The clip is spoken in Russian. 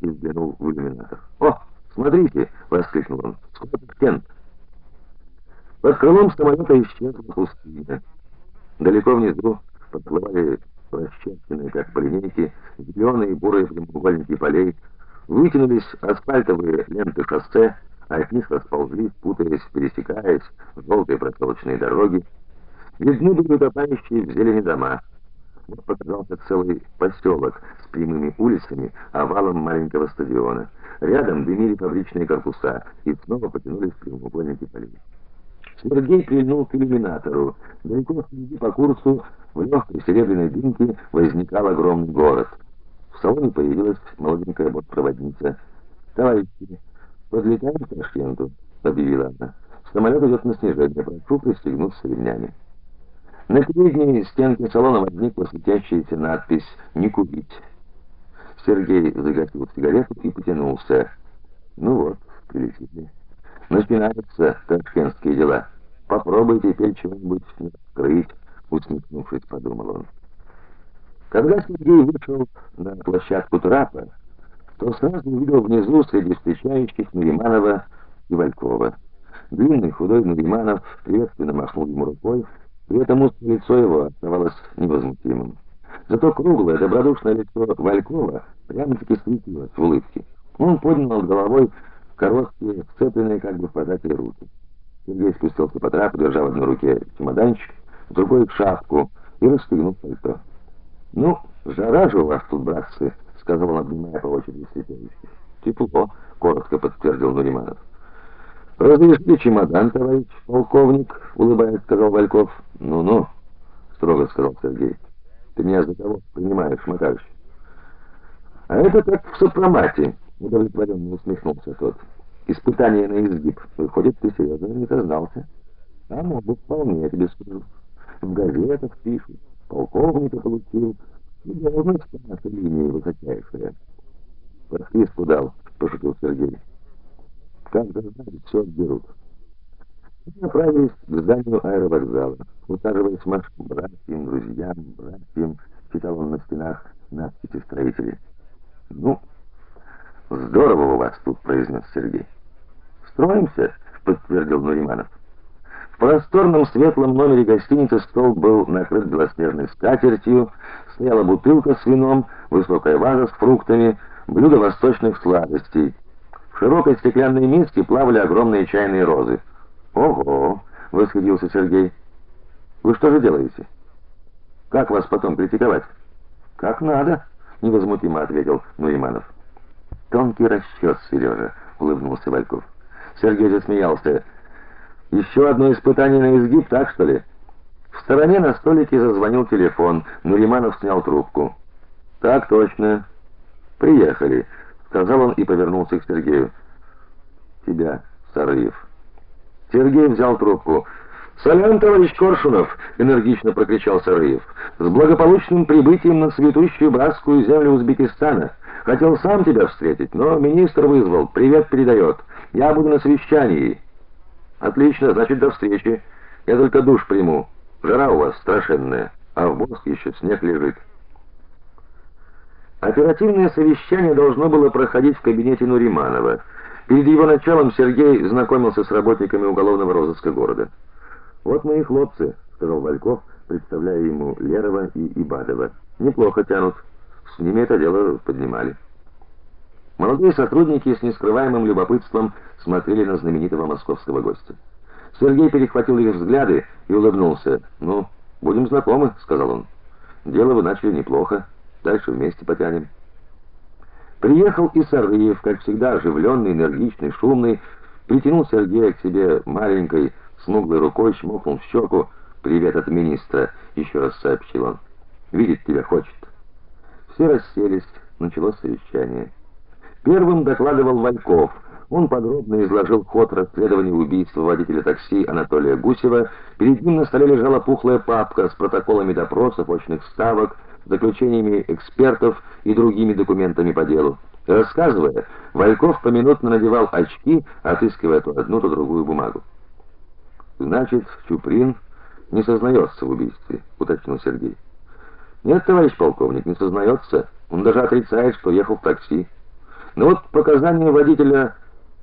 и взглянул в иллюминатор. "О, смотрите!" воскликнул он. "Сколько стен!" Под крылом самолета исчезла пустыня. Далеко внизу подплывали расчерченные, как по линейке, зеленые и бурые прямоугольники полей, вытянулись асфальтовые ленты шоссе, а от них расползлись, путаясь, пересекаясь, желтые проселочные дороги. Видны были утопающие в зелени дома. Вот показался целый поселок с прямыми улицами, овалом маленького стадиона. Рядом дымили фабричные корпуса, и снова потянулись прямоугольники полей. Сергей прильнул к иллюминатору. Далеко впереди по курсу в легкой серебряной дымке возникал огромный город. В салоне появилась молоденькая бортпроводница. "Товарищи, подлетаем к Ташкенту", объявила она. "Самолет идет на снижение, прошу пристегнуться ремнями". На передней стенке салона возникла светящаяся надпись "Не курить". Сергей загасил сигарету и потянулся. Ну вот, прилетели. Начинаются ташкентские дела. Попробуй теперь чего-нибудь открыть, усмехнувшись, подумал он. Когда Сергей вышел на площадку трапа, то сразу увидел внизу среди встречающих Нуриманова и Валькова. Длинный худой Нуриманов приветственно махнул ему рукой, при этом узкое лицо его оставалось невозмутимым. Зато круглое, добродушное лицо Валькова прямо-таки светилось в улыбке. Он поднял головой короткие, сцепленные как бы в пожатие руки. Сергей спустился по трапу, держа в одной руке чемоданчик, в другой шапку и расстегнул пальто. "Ну, жара же у вас тут, братцы", сказал он, обнимая по очереди сидящих. "Тепло", коротко подтвердил Нуриманов. "Разрешите чемодан, товарищ полковник", улыбаясь, сказал Вальков. "Ну-ну", строго сказал Сергей. "Ты меня за кого принимаешь, Макарыч?" "А это так в сопромате", удовлетворенно усмехнулся тот. Испытание на изгиб. Выходит, ты серьезно не сознался. А могут вполне, я тебе скажу. В газетах пишут, полковника получил, и должность на линии высочайшая. Подписку дал, пошутил Сергей. Же знать, все отберут. Мы направились к зданию аэровокзала. Усаживаясь машин братьям, друзьям, братьям, читал он на стенах надписи строителей. Ну, Здорово у вас тут, произнес Сергей. Строимся, подтвердил Нуриманов. В просторном светлом номере гостиницы стол был накрыт белоснежной скатертью, стояла бутылка с вином, высокая ваза с фруктами, блюдо восточных сладостей. В широкой стеклянной миске плавали огромные чайные розы. Ого, восхитился Сергей. Вы что же делаете? Как вас потом критиковать? Как надо, невозмутимо ответил Нуриманов. Тонкий расчет, Сережа», — улыбнулся Вальков. Сергей засмеялся. «Еще одно испытание на изгиб, так что ли? В стороне на столике зазвонил телефон. Нуриманов снял трубку. Так точно. Приехали, сказал он и повернулся к Сергею. Тебя, Сарыев. Сергей взял трубку. "Салям, товарищ Коршунов", энергично прокричал Сарыев. "С благополучным прибытием на цветущую братскую землю Узбекистана. Хотел сам тебя встретить, но министр вызвал. Привет передает. Я буду на совещании. Отлично, значит, до встречи. Я только душ приму. Жара у вас страшенная, а в мозг еще снег лежит. Оперативное совещание должно было проходить в кабинете Нуриманова. Перед его началом Сергей знакомился с работниками уголовного розыска города. "Вот мои хлопцы", сказал Вальков, представляя ему Лерова и Ибадова. "Неплохо тянут. С ними это дело поднимали. Молодые сотрудники с нескрываемым любопытством смотрели на знаменитого московского гостя. Сергей перехватил их взгляды и улыбнулся. "Ну, будем знакомы", сказал он. "Дело вы начали неплохо. Дальше вместе потянем". Приехал и Сарыев, как всегда, оживленный, энергичный, шумный, притянул Сергея к себе маленькой, смуглой рукой, чмокнул в щеку. "Привет от министра", еще раз сообщил он. "Видеть тебя хочет". Все расселись, началось совещание. Первым докладывал Вальков. Он подробно изложил ход расследования убийства водителя такси Анатолия Гусева. Перед ним на столе лежала пухлая папка с протоколами допросов, очных ставок, заключениями экспертов и другими документами по делу. Рассказывая, Вальков поминутно надевал очки, отыскивая то одну, то другую бумагу. Значит, Чуприн не сознается в убийстве, уточнил Сергей. Нет, товарищ полковник, не сознается. Он даже отрицает, что ехал в такси. Но вот показания водителя